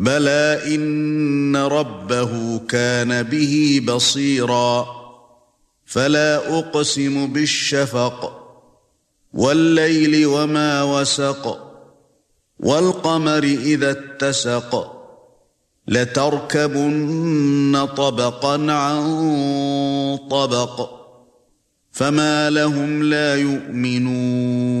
بلى ان ربه كان به بصيرا فلا اقسم بالشفق والليل وما وسق والقمر اذا اتسق لتركبن طبقا عن طبق فما لهم لا يؤمنون